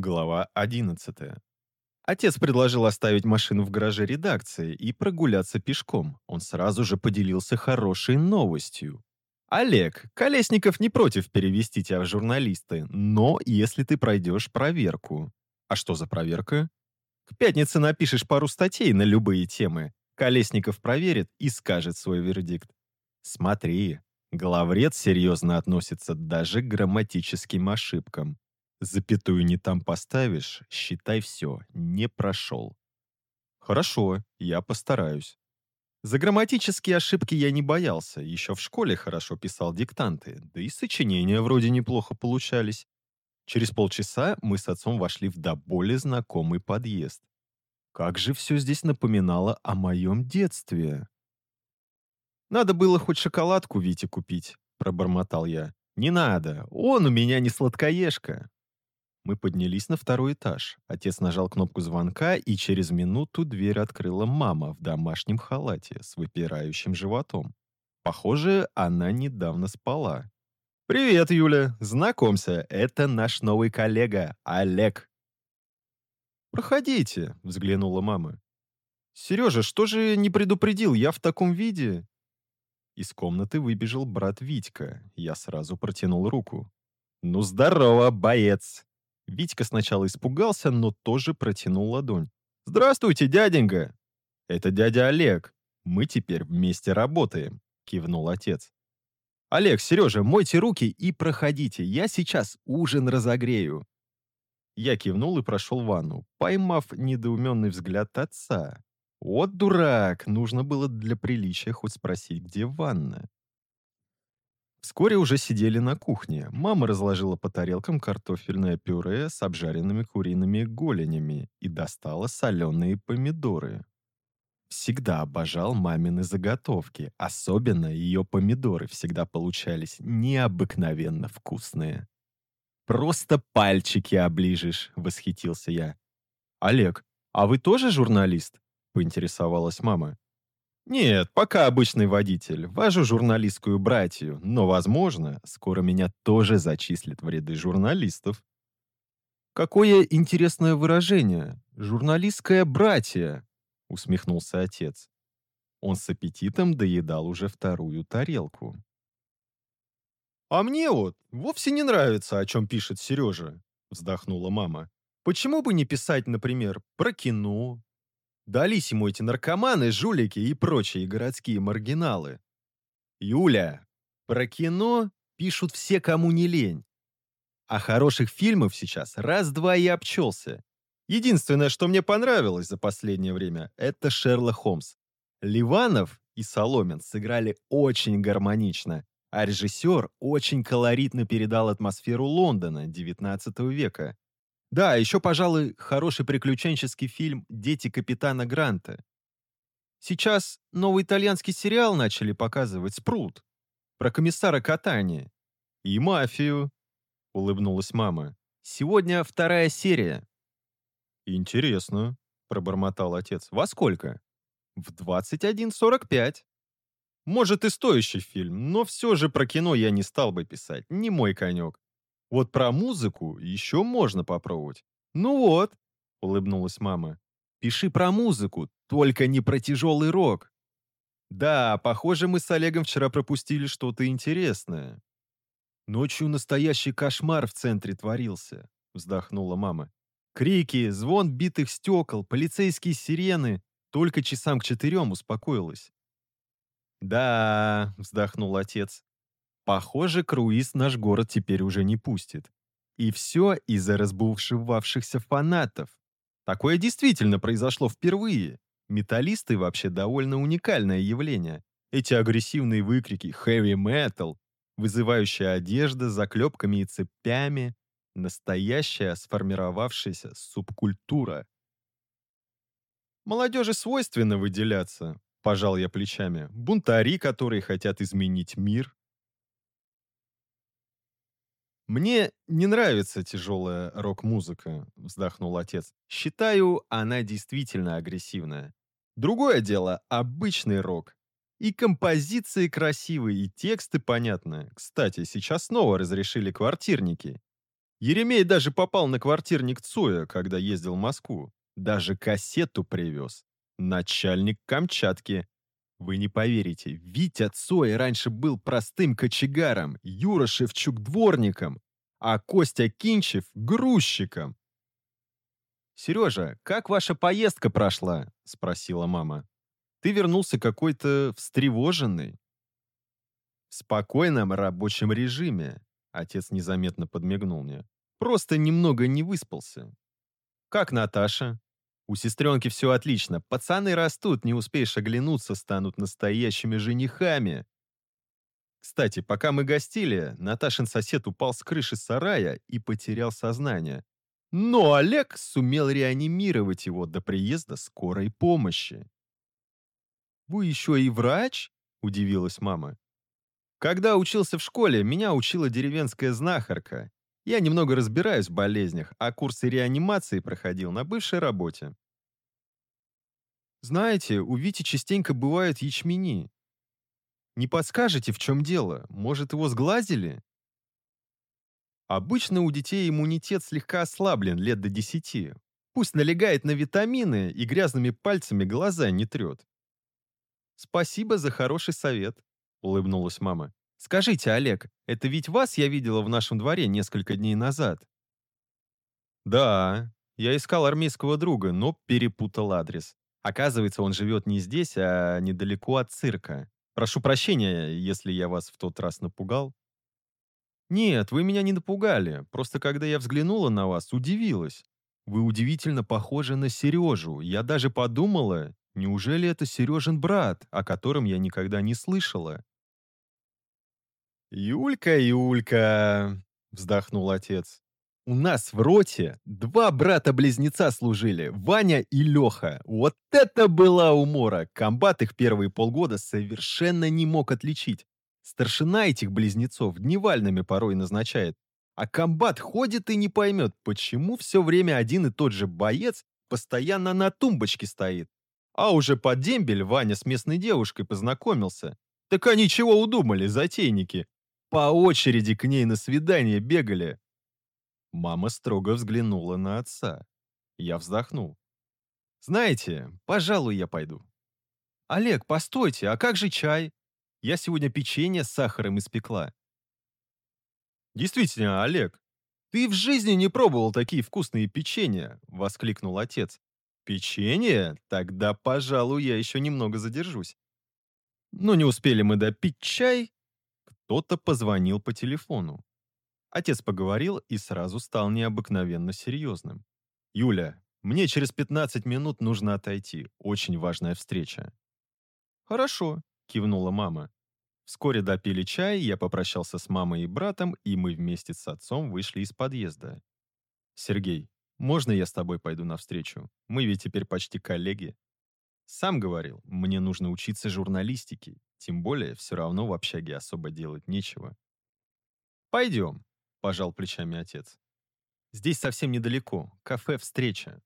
Глава 11. Отец предложил оставить машину в гараже редакции и прогуляться пешком. Он сразу же поделился хорошей новостью. «Олег, Колесников не против перевести тебя в журналисты, но если ты пройдешь проверку». «А что за проверка?» «К пятнице напишешь пару статей на любые темы. Колесников проверит и скажет свой вердикт. Смотри, главред серьезно относится даже к грамматическим ошибкам. Запятую не там поставишь, считай все, не прошел. Хорошо, я постараюсь. За грамматические ошибки я не боялся, еще в школе хорошо писал диктанты, да и сочинения вроде неплохо получались. Через полчаса мы с отцом вошли в до боли знакомый подъезд. Как же все здесь напоминало о моем детстве. «Надо было хоть шоколадку Вите купить», — пробормотал я. «Не надо, он у меня не сладкоежка». Мы поднялись на второй этаж. Отец нажал кнопку звонка, и через минуту дверь открыла мама в домашнем халате с выпирающим животом. Похоже, она недавно спала. «Привет, Юля! Знакомься, это наш новый коллега, Олег!» «Проходите», — взглянула мама. «Сережа, что же не предупредил? Я в таком виде?» Из комнаты выбежал брат Витька. Я сразу протянул руку. «Ну, здорово, боец!» Витька сначала испугался, но тоже протянул ладонь. «Здравствуйте, дяденька!» «Это дядя Олег. Мы теперь вместе работаем», — кивнул отец. «Олег, Сережа, мойте руки и проходите. Я сейчас ужин разогрею». Я кивнул и прошел ванну, поймав недоуменный взгляд отца. «Вот дурак! Нужно было для приличия хоть спросить, где ванна». Вскоре уже сидели на кухне. Мама разложила по тарелкам картофельное пюре с обжаренными куриными голенями и достала соленые помидоры. Всегда обожал мамины заготовки, особенно ее помидоры всегда получались необыкновенно вкусные. «Просто пальчики оближешь», — восхитился я. «Олег, а вы тоже журналист?» — поинтересовалась мама. «Нет, пока обычный водитель. Вожу журналистскую братью, но, возможно, скоро меня тоже зачислят в ряды журналистов». «Какое интересное выражение! Журналистская братья!» — усмехнулся отец. Он с аппетитом доедал уже вторую тарелку. «А мне вот вовсе не нравится, о чем пишет Сережа», — вздохнула мама. «Почему бы не писать, например, про кино, Дались ему эти наркоманы, жулики и прочие городские маргиналы. Юля, про кино пишут все, кому не лень. А хороших фильмов сейчас раз-два и обчелся. Единственное, что мне понравилось за последнее время, это Шерлок Холмс. Ливанов и Соломин сыграли очень гармонично, а режиссер очень колоритно передал атмосферу Лондона XIX века. Да, еще, пожалуй, хороший приключенческий фильм «Дети капитана Гранта». Сейчас новый итальянский сериал начали показывать «Спрут» про комиссара Катани. И мафию, улыбнулась мама. Сегодня вторая серия. Интересно, пробормотал отец. Во сколько? В 21.45. Может и стоящий фильм, но все же про кино я не стал бы писать, не мой конек. Вот про музыку еще можно попробовать. Ну вот, улыбнулась мама. Пиши про музыку, только не про тяжелый рок. Да, похоже, мы с Олегом вчера пропустили что-то интересное. Ночью настоящий кошмар в центре творился, вздохнула мама. Крики, звон битых стекол, полицейские сирены. Только часам к четырем успокоилась. «Да», — вздохнул отец, Похоже, круиз наш город теперь уже не пустит. И все из-за разбушевавшихся фанатов. Такое действительно произошло впервые. Металлисты вообще довольно уникальное явление. Эти агрессивные выкрики «heavy metal», вызывающая одежда с заклепками и цепями, настоящая сформировавшаяся субкультура. Молодежи свойственно выделяться, пожал я плечами. Бунтари, которые хотят изменить мир, «Мне не нравится тяжелая рок-музыка», — вздохнул отец. «Считаю, она действительно агрессивная. Другое дело — обычный рок. И композиции красивые, и тексты понятные. Кстати, сейчас снова разрешили квартирники. Еремей даже попал на квартирник Цоя, когда ездил в Москву. Даже кассету привез. Начальник Камчатки. Вы не поверите, Витя Цой раньше был простым кочегаром, Юра Шевчук дворником, а Костя Кинчев грузчиком. «Сережа, как ваша поездка прошла?» — спросила мама. «Ты вернулся какой-то встревоженный». «В спокойном рабочем режиме», — отец незаметно подмигнул мне. «Просто немного не выспался». «Как Наташа?» У сестренки все отлично. Пацаны растут, не успеешь оглянуться, станут настоящими женихами. Кстати, пока мы гостили, Наташин сосед упал с крыши сарая и потерял сознание. Но Олег сумел реанимировать его до приезда скорой помощи. «Вы еще и врач?» – удивилась мама. «Когда учился в школе, меня учила деревенская знахарка. Я немного разбираюсь в болезнях, а курсы реанимации проходил на бывшей работе. Знаете, у Вити частенько бывают ячмени. Не подскажете, в чем дело? Может, его сглазили? Обычно у детей иммунитет слегка ослаблен лет до 10. Пусть налегает на витамины и грязными пальцами глаза не трет. «Спасибо за хороший совет», — улыбнулась мама. «Скажите, Олег, это ведь вас я видела в нашем дворе несколько дней назад?» «Да, я искал армейского друга, но перепутал адрес. Оказывается, он живет не здесь, а недалеко от цирка. Прошу прощения, если я вас в тот раз напугал». «Нет, вы меня не напугали. Просто когда я взглянула на вас, удивилась. Вы удивительно похожи на Сережу. Я даже подумала, неужели это Сережин брат, о котором я никогда не слышала?» «Юлька, Юлька!» — вздохнул отец. «У нас в роте два брата-близнеца служили, Ваня и Леха. Вот это была умора! Комбат их первые полгода совершенно не мог отличить. Старшина этих близнецов дневальными порой назначает. А комбат ходит и не поймет, почему все время один и тот же боец постоянно на тумбочке стоит. А уже под дембель Ваня с местной девушкой познакомился. Так они чего удумали, затейники? По очереди к ней на свидание бегали. Мама строго взглянула на отца. Я вздохнул. «Знаете, пожалуй, я пойду». «Олег, постойте, а как же чай? Я сегодня печенье с сахаром испекла». «Действительно, Олег, ты в жизни не пробовал такие вкусные печенья!» — воскликнул отец. «Печенье? Тогда, пожалуй, я еще немного задержусь». Но не успели мы допить чай, кто-то позвонил по телефону. Отец поговорил и сразу стал необыкновенно серьезным. «Юля, мне через 15 минут нужно отойти. Очень важная встреча». «Хорошо», — кивнула мама. Вскоре допили чай, я попрощался с мамой и братом, и мы вместе с отцом вышли из подъезда. «Сергей, можно я с тобой пойду навстречу? Мы ведь теперь почти коллеги». Сам говорил, мне нужно учиться журналистике, тем более все равно в общаге особо делать нечего. «Пойдем», — пожал плечами отец. «Здесь совсем недалеко. Кафе «Встреча».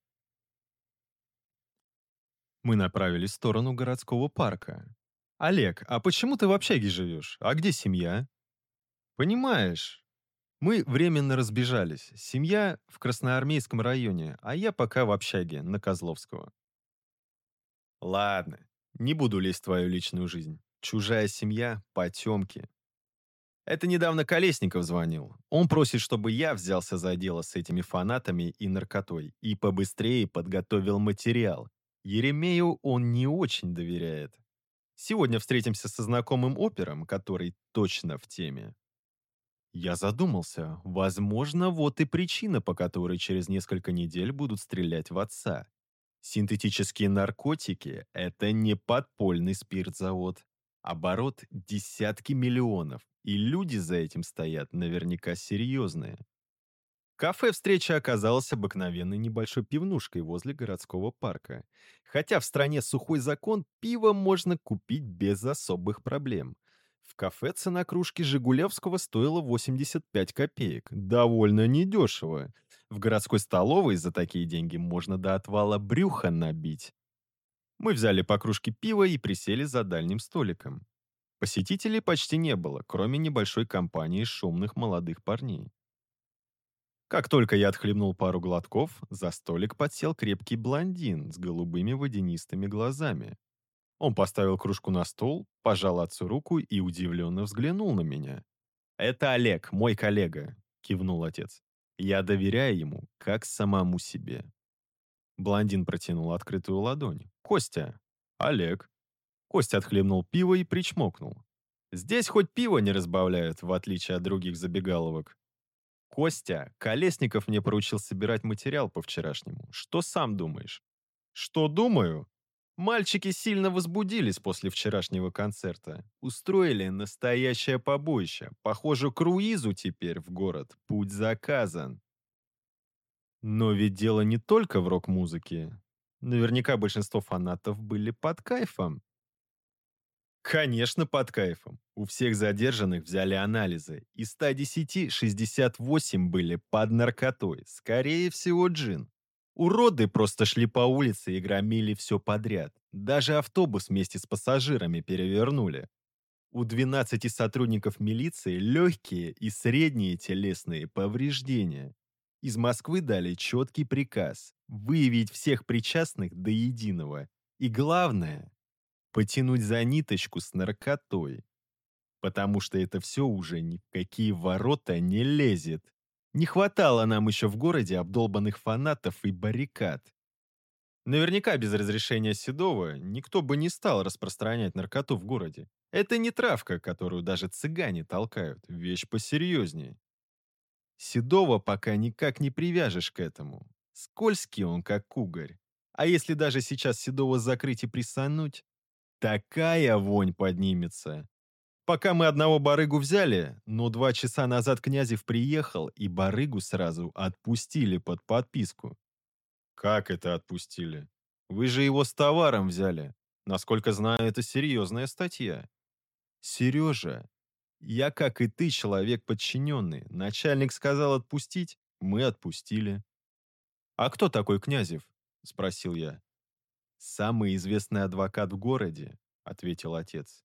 Мы направились в сторону городского парка. «Олег, а почему ты в общаге живешь? А где семья?» «Понимаешь, мы временно разбежались. Семья в Красноармейском районе, а я пока в общаге на Козловского. Ладно, не буду лезть в твою личную жизнь. Чужая семья — потемки. Это недавно Колесников звонил. Он просит, чтобы я взялся за дело с этими фанатами и наркотой и побыстрее подготовил материал. Еремею он не очень доверяет. Сегодня встретимся со знакомым опером, который точно в теме. Я задумался, возможно, вот и причина, по которой через несколько недель будут стрелять в отца. Синтетические наркотики – это не подпольный спиртзавод. Оборот – десятки миллионов, и люди за этим стоят наверняка серьезные. Кафе встреча оказалась обыкновенной небольшой пивнушкой возле городского парка. Хотя в стране сухой закон, пиво можно купить без особых проблем. В кафе цена кружки Жигулевского стоила 85 копеек. Довольно недешево. В городской столовой за такие деньги можно до отвала брюха набить. Мы взяли по кружке пива и присели за дальним столиком. Посетителей почти не было, кроме небольшой компании шумных молодых парней. Как только я отхлебнул пару глотков, за столик подсел крепкий блондин с голубыми водянистыми глазами. Он поставил кружку на стол, пожал отцу руку и удивленно взглянул на меня. «Это Олег, мой коллега», — кивнул отец. «Я доверяю ему, как самому себе». Блондин протянул открытую ладонь. «Костя». «Олег». Костя отхлебнул пиво и причмокнул. «Здесь хоть пиво не разбавляют, в отличие от других забегаловок». «Костя, Колесников мне поручил собирать материал по вчерашнему. Что сам думаешь?» «Что думаю?» Мальчики сильно возбудились после вчерашнего концерта. Устроили настоящее побоище. Похоже, круизу теперь в город. Путь заказан. Но ведь дело не только в рок-музыке. Наверняка большинство фанатов были под кайфом. Конечно, под кайфом. У всех задержанных взяли анализы. Из 110 68 были под наркотой. Скорее всего, джин. Уроды просто шли по улице и громили все подряд. Даже автобус вместе с пассажирами перевернули. У 12 сотрудников милиции легкие и средние телесные повреждения. Из Москвы дали четкий приказ выявить всех причастных до единого. И главное, потянуть за ниточку с наркотой. Потому что это все уже ни в какие ворота не лезет. Не хватало нам еще в городе обдолбанных фанатов и баррикад. Наверняка без разрешения Седова никто бы не стал распространять наркоту в городе. Это не травка, которую даже цыгане толкают, вещь посерьезнее. Седова пока никак не привяжешь к этому. Скользкий он, как угорь. А если даже сейчас Седова закрыть и присануть, такая вонь поднимется, Пока мы одного барыгу взяли, но два часа назад Князев приехал, и барыгу сразу отпустили под подписку. Как это отпустили? Вы же его с товаром взяли. Насколько знаю, это серьезная статья. Сережа, я, как и ты, человек подчиненный. Начальник сказал отпустить, мы отпустили. А кто такой Князев? Спросил я. Самый известный адвокат в городе, ответил отец.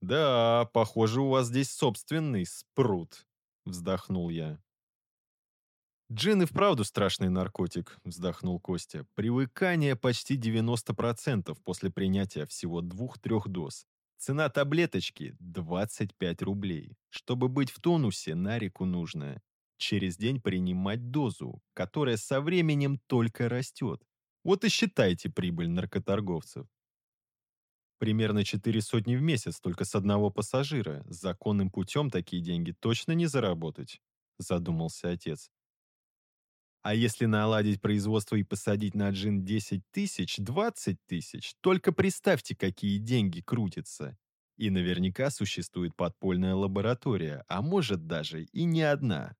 «Да, похоже, у вас здесь собственный спрут», — вздохнул я. «Джин и вправду страшный наркотик», — вздохнул Костя. «Привыкание почти 90% после принятия всего двух-трех доз. Цена таблеточки — 25 рублей. Чтобы быть в тонусе, на реку нужно. Через день принимать дозу, которая со временем только растет. Вот и считайте прибыль наркоторговцев. Примерно четыре сотни в месяц только с одного пассажира. Законным путем такие деньги точно не заработать, задумался отец. А если наладить производство и посадить на джин 10 тысяч, 20 тысяч, только представьте, какие деньги крутятся. И наверняка существует подпольная лаборатория, а может даже и не одна.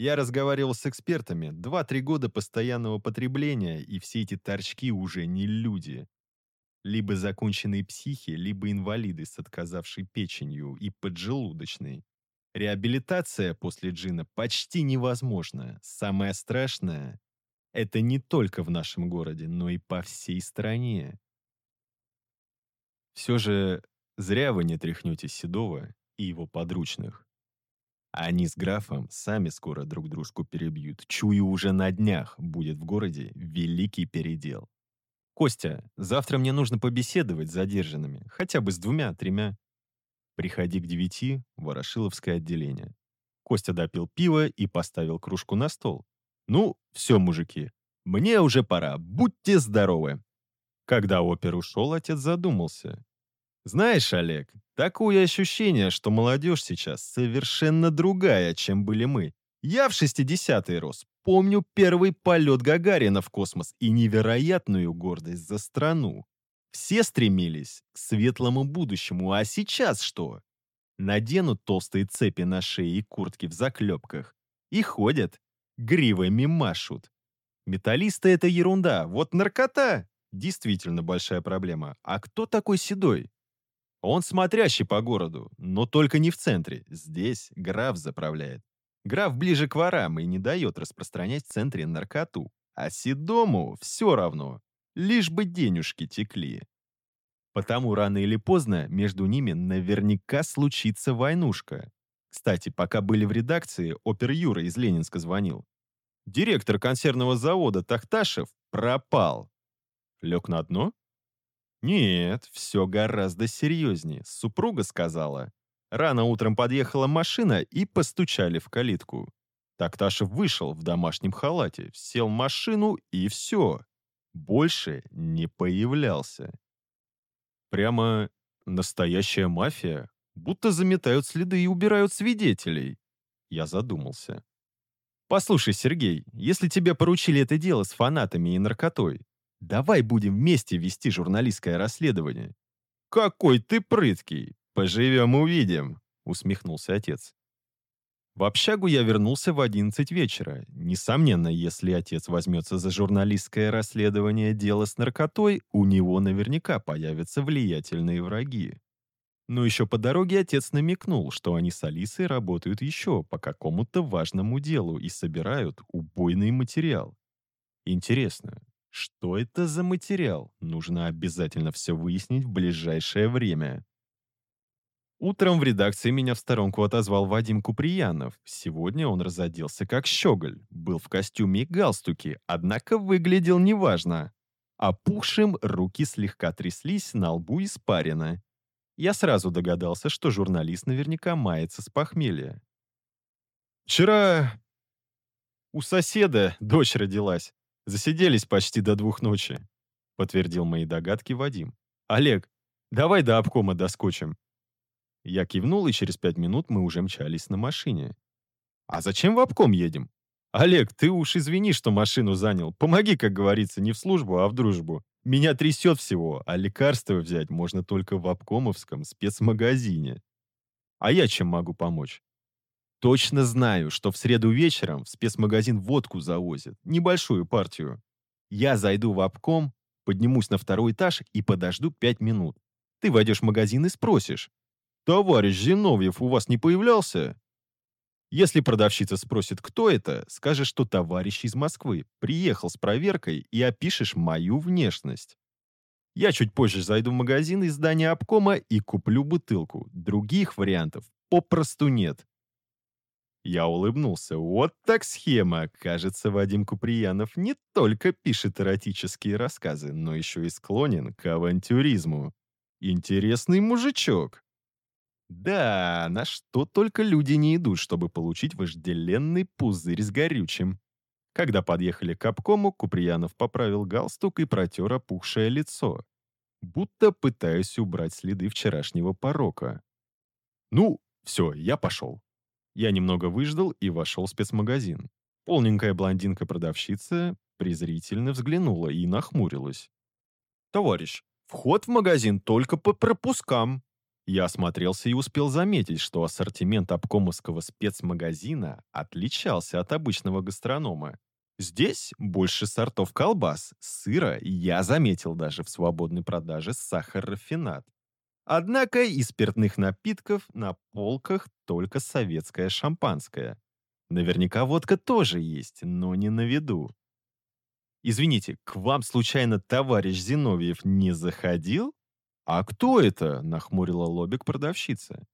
Я разговаривал с экспертами, 2-3 года постоянного потребления, и все эти торчки уже не люди. Либо законченные психи, либо инвалиды с отказавшей печенью и поджелудочной. Реабилитация после джина почти невозможна. Самое страшное — это не только в нашем городе, но и по всей стране. Все же зря вы не тряхнете Седова и его подручных. Они с графом сами скоро друг дружку перебьют. Чую, уже на днях будет в городе великий передел. «Костя, завтра мне нужно побеседовать с задержанными, хотя бы с двумя-тремя». «Приходи к девяти, Ворошиловское отделение». Костя допил пиво и поставил кружку на стол. «Ну, все, мужики, мне уже пора, будьте здоровы». Когда опер ушел, отец задумался. «Знаешь, Олег, такое ощущение, что молодежь сейчас совершенно другая, чем были мы. Я в 60-е рос, Помню первый полет Гагарина в космос и невероятную гордость за страну. Все стремились к светлому будущему, а сейчас что? Наденут толстые цепи на шее и куртки в заклепках и ходят, гривами машут. Металлисты — это ерунда, вот наркота — действительно большая проблема. А кто такой Седой? Он смотрящий по городу, но только не в центре. Здесь граф заправляет. Граф ближе к ворам и не дает распространять в центре наркоту. А Седому все равно, лишь бы денежки текли. Потому рано или поздно между ними наверняка случится войнушка. Кстати, пока были в редакции, опер Юра из Ленинска звонил. Директор консервного завода Тахташев пропал. Лег на дно? Нет, все гораздо серьезнее. Супруга сказала. Рано утром подъехала машина и постучали в калитку. Такташев вышел в домашнем халате, сел в машину и все. Больше не появлялся. Прямо настоящая мафия, будто заметают следы и убирают свидетелей. Я задумался. Послушай, Сергей, если тебе поручили это дело с фанатами и наркотой, давай будем вместе вести журналистское расследование. Какой ты прыткий! Поживем увидим, усмехнулся отец. В общагу я вернулся в 11 вечера. Несомненно, если отец возьмется за журналистское расследование дела с наркотой, у него наверняка появятся влиятельные враги. Но еще по дороге отец намекнул, что они с Алисой работают еще по какому-то важному делу и собирают убойный материал. Интересно, что это за материал? Нужно обязательно все выяснить в ближайшее время. Утром в редакции меня в сторонку отозвал Вадим Куприянов. Сегодня он разоделся как щеголь, был в костюме и галстуке, однако выглядел неважно. Опухшим руки слегка тряслись, на лбу испарено. Я сразу догадался, что журналист наверняка мается с похмелья. «Вчера у соседа дочь родилась. Засиделись почти до двух ночи», — подтвердил мои догадки Вадим. «Олег, давай до обкома доскочим. Я кивнул, и через пять минут мы уже мчались на машине. «А зачем в обком едем?» «Олег, ты уж извини, что машину занял. Помоги, как говорится, не в службу, а в дружбу. Меня трясет всего, а лекарства взять можно только в обкомовском спецмагазине. А я чем могу помочь?» «Точно знаю, что в среду вечером в спецмагазин водку завозят, небольшую партию. Я зайду в обком, поднимусь на второй этаж и подожду пять минут. Ты войдешь в магазин и спросишь, «Товарищ Зиновьев у вас не появлялся?» Если продавщица спросит, кто это, скажешь, что товарищ из Москвы, приехал с проверкой и опишешь мою внешность. Я чуть позже зайду в магазин из здания обкома и куплю бутылку. Других вариантов попросту нет. Я улыбнулся. Вот так схема. Кажется, Вадим Куприянов не только пишет эротические рассказы, но еще и склонен к авантюризму. Интересный мужичок. Да, на что только люди не идут, чтобы получить вожделенный пузырь с горючим. Когда подъехали к обкому, Куприянов поправил галстук и протер опухшее лицо, будто пытаясь убрать следы вчерашнего порока. «Ну, все, я пошел». Я немного выждал и вошел в спецмагазин. Полненькая блондинка-продавщица презрительно взглянула и нахмурилась. «Товарищ, вход в магазин только по пропускам», я осмотрелся и успел заметить, что ассортимент обкомовского спецмагазина отличался от обычного гастронома. Здесь больше сортов колбас, сыра, я заметил даже в свободной продаже сахар-рафинат. Однако из спиртных напитков на полках только советское шампанское. Наверняка водка тоже есть, но не на виду. «Извините, к вам случайно товарищ Зиновьев не заходил?» «А кто это?» — нахмурила лобик продавщица.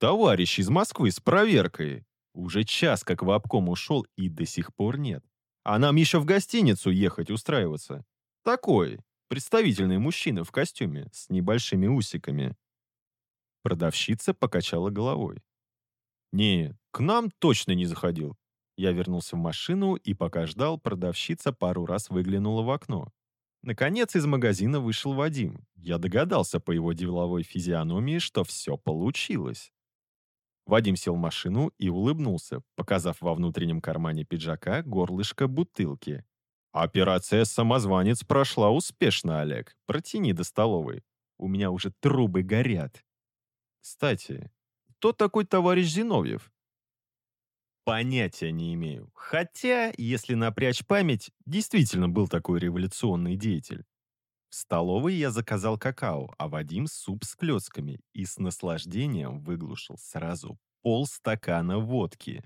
«Товарищ из Москвы с проверкой. Уже час как в обком ушел и до сих пор нет. А нам еще в гостиницу ехать устраиваться. Такой, представительный мужчина в костюме с небольшими усиками». Продавщица покачала головой. «Не, к нам точно не заходил». Я вернулся в машину и пока ждал, продавщица пару раз выглянула в окно. Наконец из магазина вышел Вадим. Я догадался по его деловой физиономии, что все получилось. Вадим сел в машину и улыбнулся, показав во внутреннем кармане пиджака горлышко бутылки. «Операция «Самозванец» прошла успешно, Олег. Протяни до столовой. У меня уже трубы горят». «Кстати, кто такой товарищ Зиновьев?» Понятия не имею. Хотя, если напрячь память, действительно был такой революционный деятель. В столовой я заказал какао, а Вадим суп с клетками и с наслаждением выглушил сразу полстакана водки.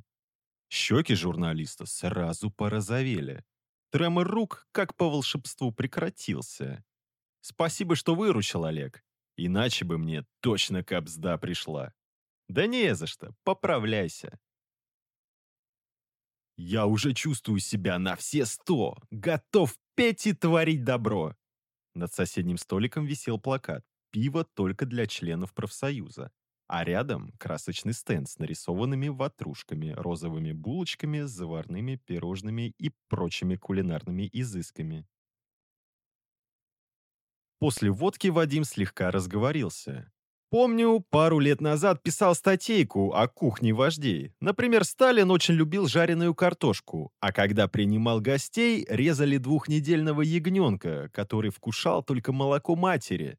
Щеки журналиста сразу порозовели. Тремор рук, как по волшебству, прекратился. Спасибо, что выручил, Олег. Иначе бы мне точно капсда пришла. Да не за что, поправляйся. Я уже чувствую себя на все сто, готов петь и творить добро. Над соседним столиком висел плакат «Пиво только для членов профсоюза», а рядом красочный стенд с нарисованными ватрушками, розовыми булочками, заварными пирожными и прочими кулинарными изысками. После водки Вадим слегка разговорился. Помню, пару лет назад писал статейку о кухне вождей. Например, Сталин очень любил жареную картошку, а когда принимал гостей, резали двухнедельного ягненка, который вкушал только молоко матери.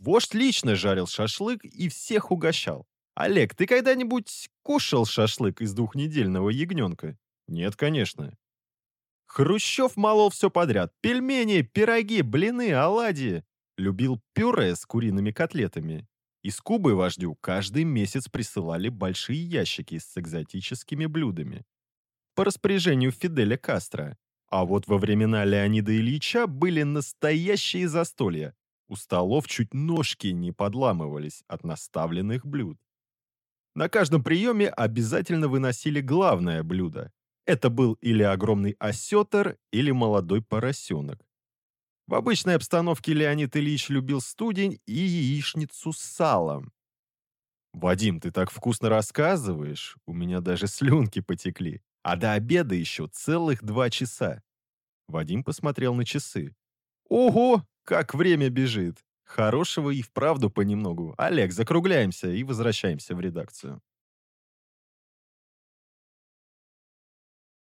Вождь лично жарил шашлык и всех угощал. Олег, ты когда-нибудь кушал шашлык из двухнедельного ягненка? Нет, конечно. Хрущев молол все подряд. Пельмени, пироги, блины, оладьи. Любил пюре с куриными котлетами. Из Кубы вождю каждый месяц присылали большие ящики с экзотическими блюдами. По распоряжению Фиделя Кастро. А вот во времена Леонида Ильича были настоящие застолья. У столов чуть ножки не подламывались от наставленных блюд. На каждом приеме обязательно выносили главное блюдо. Это был или огромный осетр, или молодой поросенок. В обычной обстановке Леонид Ильич любил студень и яичницу с салом. «Вадим, ты так вкусно рассказываешь, у меня даже слюнки потекли. А до обеда еще целых два часа». Вадим посмотрел на часы. «Ого, как время бежит! Хорошего и вправду понемногу. Олег, закругляемся и возвращаемся в редакцию».